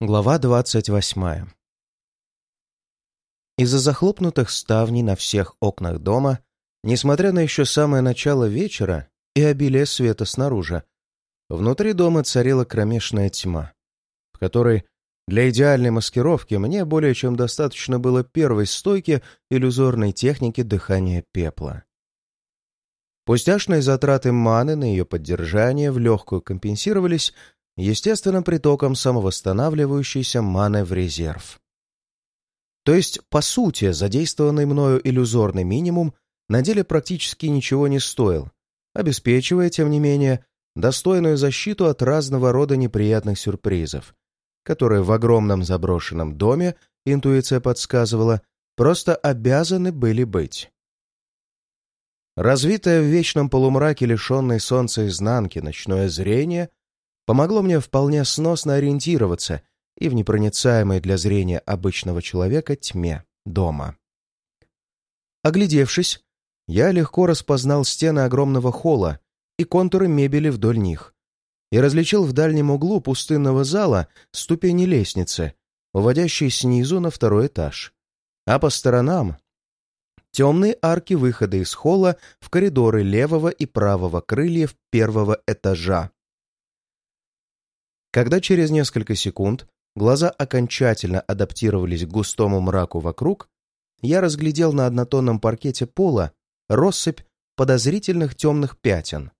Глава двадцать восьмая Из-за захлопнутых ставней на всех окнах дома, несмотря на еще самое начало вечера и обилие света снаружи, внутри дома царила кромешная тьма, в которой для идеальной маскировки мне более чем достаточно было первой стойки иллюзорной техники дыхания пепла. Пустяшные затраты маны на ее поддержание в легкую компенсировались естественным притоком самовосстанавливающейся маны в резерв. То есть, по сути, задействованный мною иллюзорный минимум на деле практически ничего не стоил, обеспечивая, тем не менее, достойную защиту от разного рода неприятных сюрпризов, которые в огромном заброшенном доме, интуиция подсказывала, просто обязаны были быть. Развитое в вечном полумраке лишенной солнца изнанки ночное зрение помогло мне вполне сносно ориентироваться и в непроницаемой для зрения обычного человека тьме дома. Оглядевшись, я легко распознал стены огромного холла и контуры мебели вдоль них и различил в дальнем углу пустынного зала ступени лестницы, уводящие снизу на второй этаж, а по сторонам темные арки выхода из холла в коридоры левого и правого крыльев первого этажа. Когда через несколько секунд глаза окончательно адаптировались к густому мраку вокруг, я разглядел на однотонном паркете пола россыпь подозрительных темных пятен.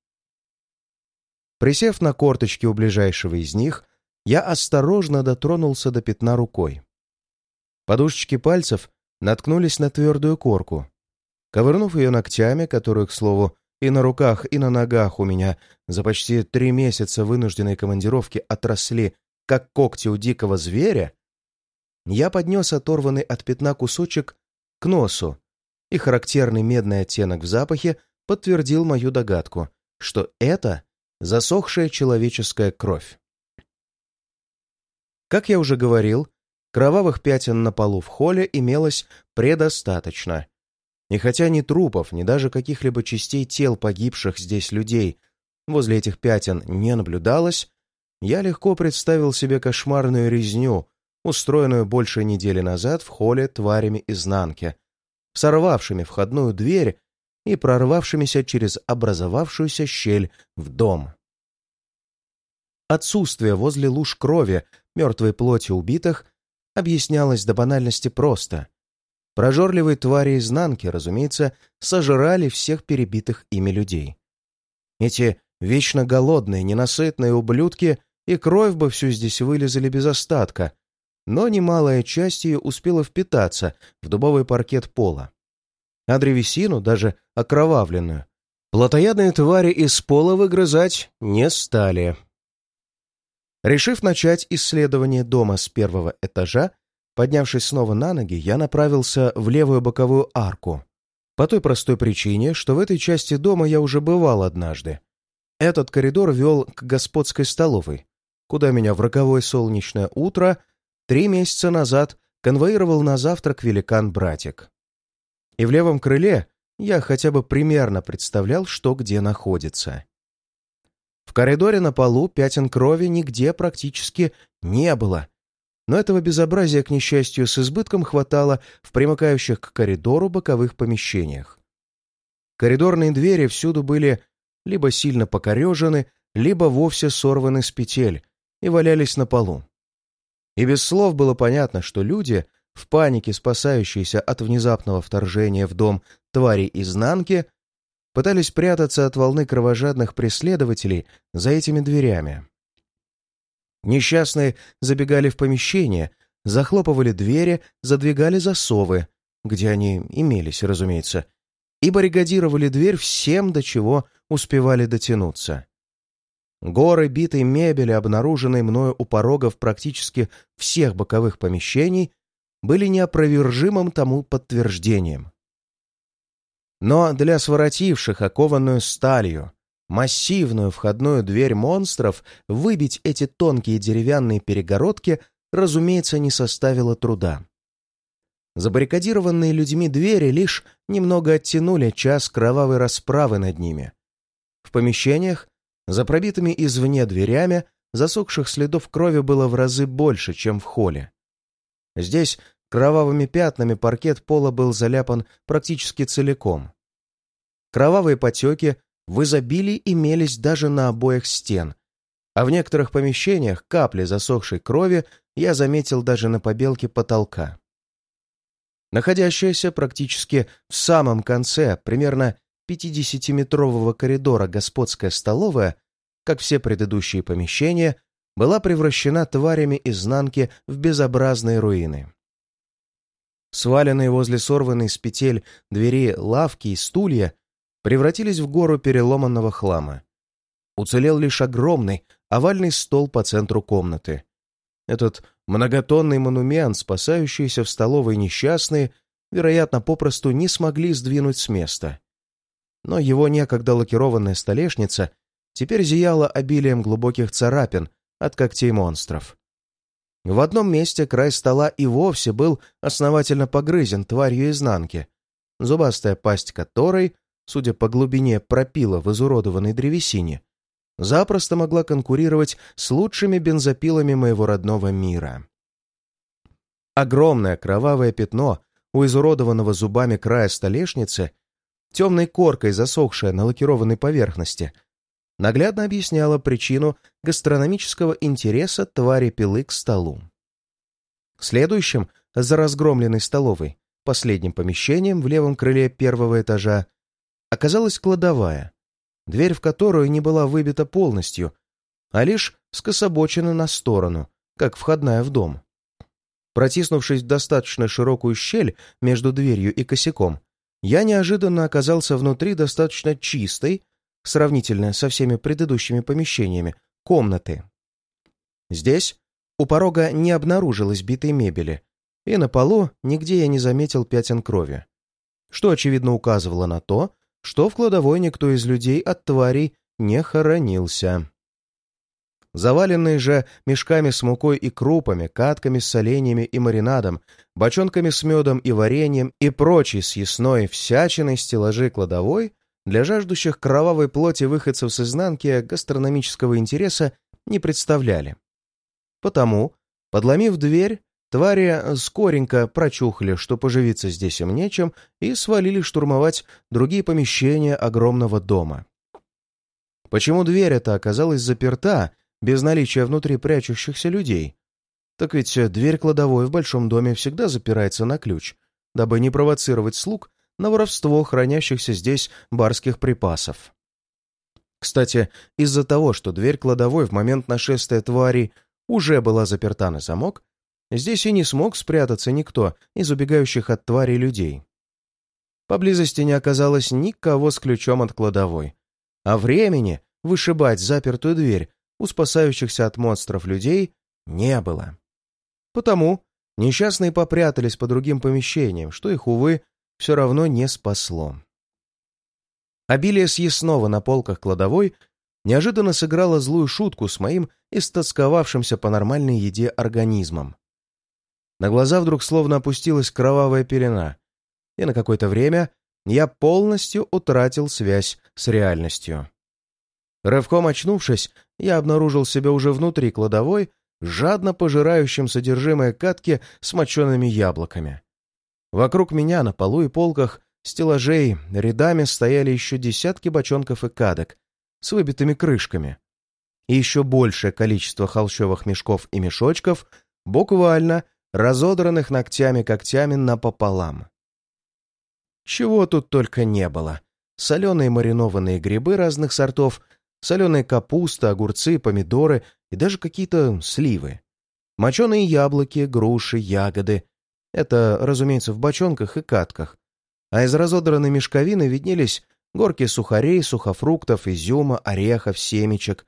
Присев на корточки у ближайшего из них, я осторожно дотронулся до пятна рукой. Подушечки пальцев наткнулись на твердую корку. Ковырнув ее ногтями, которые, к слову, и на руках, и на ногах у меня. За почти три месяца вынужденной командировки отросли, как когти у дикого зверя, я поднес оторванный от пятна кусочек к носу, и характерный медный оттенок в запахе подтвердил мою догадку, что это засохшая человеческая кровь. Как я уже говорил, кровавых пятен на полу в холле имелось предостаточно — и хотя ни трупов, ни даже каких-либо частей тел погибших здесь людей возле этих пятен не наблюдалось, я легко представил себе кошмарную резню, устроенную больше недели назад в холле тварями изнанки, сорвавшими входную дверь и прорвавшимися через образовавшуюся щель в дом. Отсутствие возле луж крови мертвой плоти убитых объяснялось до банальности просто. Прожорливые твари изнанки, разумеется, сожрали всех перебитых ими людей. Эти вечно голодные, ненасытные ублюдки и кровь бы всю здесь вылезали без остатка, но немалая часть ее успела впитаться в дубовый паркет пола. А древесину, даже окровавленную, плотоядные твари из пола выгрызать не стали. Решив начать исследование дома с первого этажа, Поднявшись снова на ноги, я направился в левую боковую арку. По той простой причине, что в этой части дома я уже бывал однажды. Этот коридор вел к господской столовой, куда меня в роковое солнечное утро три месяца назад конвоировал на завтрак великан-братик. И в левом крыле я хотя бы примерно представлял, что где находится. В коридоре на полу пятен крови нигде практически не было, но этого безобразия, к несчастью, с избытком хватало в примыкающих к коридору боковых помещениях. Коридорные двери всюду были либо сильно покорежены, либо вовсе сорваны с петель и валялись на полу. И без слов было понятно, что люди, в панике спасающиеся от внезапного вторжения в дом твари изнанки, пытались прятаться от волны кровожадных преследователей за этими дверями. Несчастные забегали в помещение, захлопывали двери, задвигали засовы, где они имелись, разумеется, и баррикадировали дверь всем, до чего успевали дотянуться. Горы битой мебели, обнаруженные мною у порогов практически всех боковых помещений, были неопровержимым тому подтверждением. Но для своротивших окованную сталью, массивную входную дверь монстров, выбить эти тонкие деревянные перегородки, разумеется, не составило труда. Забаррикадированные людьми двери лишь немного оттянули час кровавой расправы над ними. В помещениях, за пробитыми извне дверями, засохших следов крови было в разы больше, чем в холле. Здесь кровавыми пятнами паркет пола был заляпан практически целиком. Кровавые потеки в изобилии имелись даже на обоях стен, а в некоторых помещениях капли засохшей крови я заметил даже на побелке потолка. Находящаяся практически в самом конце, примерно 50-метрового коридора господская столовая, как все предыдущие помещения, была превращена тварями изнанки в безобразные руины. Сваленные возле сорванной с петель двери лавки и стулья превратились в гору переломанного хлама. Уцелел лишь огромный овальный стол по центру комнаты. Этот многотонный монумент, спасающийся в столовой несчастные, вероятно, попросту не смогли сдвинуть с места но его некогда лакированная столешница теперь зияла обилием глубоких царапин от когтей монстров. В одном месте край стола и вовсе был основательно погрызен тварью изнанки, зубастая пасть которой, судя по глубине пропила в изуродованной древесине, запросто могла конкурировать с лучшими бензопилами моего родного мира. Огромное кровавое пятно у изуродованного зубами края столешницы темной коркой засохшая на лакированной поверхности, наглядно объясняла причину гастрономического интереса твари пилы к столу. Следующим, за разгромленной столовой, последним помещением в левом крыле первого этажа, оказалась кладовая, дверь в которую не была выбита полностью, а лишь скособочена на сторону, как входная в дом. Протиснувшись в достаточно широкую щель между дверью и косяком, я неожиданно оказался внутри достаточно чистой, сравнительно со всеми предыдущими помещениями, комнаты. Здесь у порога не обнаружилось битой мебели, и на полу нигде я не заметил пятен крови, что, очевидно, указывало на то, что в кладовой никто из людей от тварей не хоронился. Заваленные же мешками с мукой и крупами, катками с соленьями и маринадом, бочонками с медом и вареньем и прочей съестной всячиной стеллажи кладовой для жаждущих кровавой плоти выходцев с изнанки гастрономического интереса не представляли. Потому, подломив дверь, твари скоренько прочухали, что поживиться здесь им нечем, и свалили штурмовать другие помещения огромного дома. Почему дверь эта оказалась заперта без наличия внутри прячущихся людей. Так ведь дверь кладовой в большом доме всегда запирается на ключ, дабы не провоцировать слуг на воровство хранящихся здесь барских припасов. Кстати, из-за того, что дверь кладовой в момент нашествия твари уже была заперта на замок, здесь и не смог спрятаться никто из убегающих от твари людей. Поблизости не оказалось никого с ключом от кладовой, а времени вышибать запертую дверь у спасающихся от монстров людей не было. Потому несчастные попрятались по другим помещениям, что их, увы, все равно не спасло. Обилие съестного на полках кладовой неожиданно сыграло злую шутку с моим истосковавшимся по нормальной еде организмом. На глаза вдруг словно опустилась кровавая пелена, и на какое-то время я полностью утратил связь с реальностью. Рывком очнувшись, я обнаружил себя уже внутри кладовой, жадно пожирающим содержимое катки с мочеными яблоками. Вокруг меня на полу и полках стеллажей рядами стояли еще десятки бочонков и кадок с выбитыми крышками. И еще большее количество холщовых мешков и мешочков, буквально разодранных ногтями-когтями напополам. Чего тут только не было. Соленые маринованные грибы разных сортов — соленая капуста, огурцы, помидоры и даже какие-то сливы. Моченые яблоки, груши, ягоды. Это, разумеется, в бочонках и катках. А из разодранной мешковины виднелись горки сухарей, сухофруктов, изюма, орехов, семечек.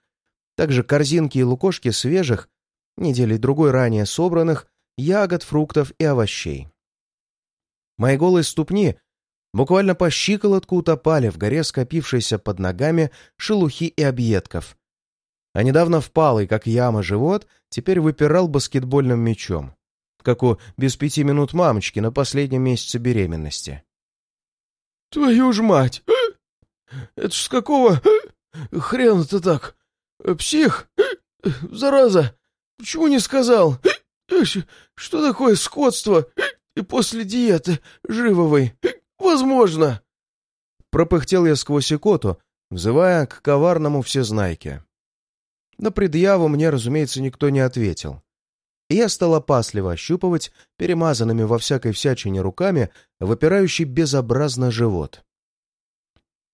Также корзинки и лукошки свежих, недели другой ранее собранных, ягод, фруктов и овощей. Мои голые ступни буквально по щиколотку утопали в горе скопившейся под ногами шелухи и объедков. А недавно впалый, как яма, живот теперь выпирал баскетбольным мячом, как у без пяти минут мамочки на последнем месяце беременности. «Твою ж мать! Это ж с какого хрена ты так? Псих? зараза! Почему не сказал? Что такое скотство? И после диеты живовой? Возможно!» Пропыхтел я сквозь икоту, взывая к коварному всезнайке. На предъяву мне, разумеется, никто не ответил. И я стал опасливо ощупывать перемазанными во всякой всячине руками выпирающий безобразно живот.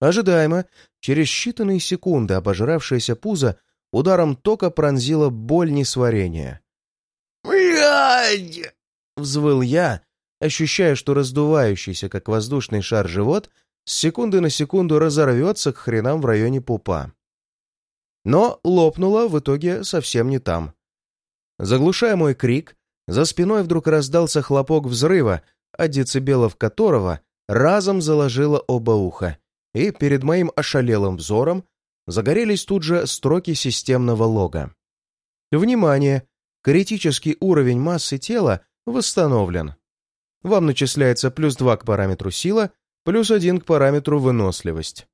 Ожидаемо, через считанные секунды обожравшееся пузо ударом тока пронзила боль несварения. «Блядь!» — взвыл я, ощущая, что раздувающийся, как воздушный шар, живот с секунды на секунду разорвется к хренам в районе пупа. Но лопнуло в итоге совсем не там. Заглушая мой крик, за спиной вдруг раздался хлопок взрыва, от децибелов которого разом заложило оба уха, и перед моим ошалелым взором загорелись тут же строки системного лога. Внимание! Критический уровень массы тела восстановлен. Вам начисляется плюс 2 к параметру сила, плюс 1 к параметру выносливость.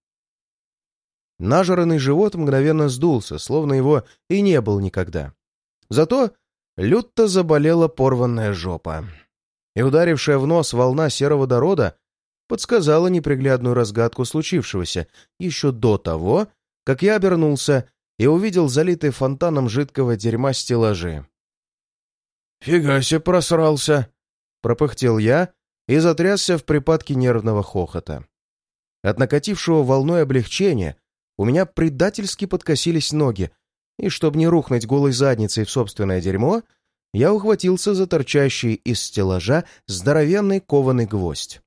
Нажранный живот мгновенно сдулся, словно его и не был никогда. Зато люто заболела порванная жопа. И ударившая в нос волна сероводорода подсказала неприглядную разгадку случившегося еще до того, как я обернулся и увидел залитые фонтаном жидкого дерьма стеллажи. «Фига себе просрался!» — пропыхтел я и затрясся в припадке нервного хохота. От накатившего волной облегчения у меня предательски подкосились ноги, и чтобы не рухнуть голой задницей в собственное дерьмо, я ухватился за торчащий из стеллажа здоровенный кованый гвоздь.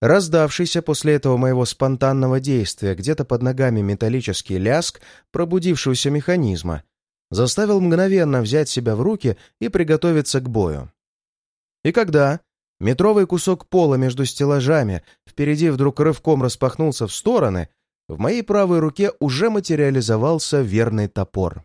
Раздавшийся после этого моего спонтанного действия где-то под ногами металлический ляск пробудившегося механизма заставил мгновенно взять себя в руки и приготовиться к бою. И когда метровый кусок пола между стеллажами впереди вдруг рывком распахнулся в стороны, в моей правой руке уже материализовался верный топор.